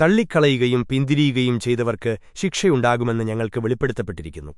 തള്ളിക്കളയുകയും പിന്തിരിയുകയും ചെയ്തവർക്ക് ശിക്ഷയുണ്ടാകുമെന്ന് ഞങ്ങൾക്ക് വെളിപ്പെടുത്തപ്പെട്ടിരിക്കുന്നു.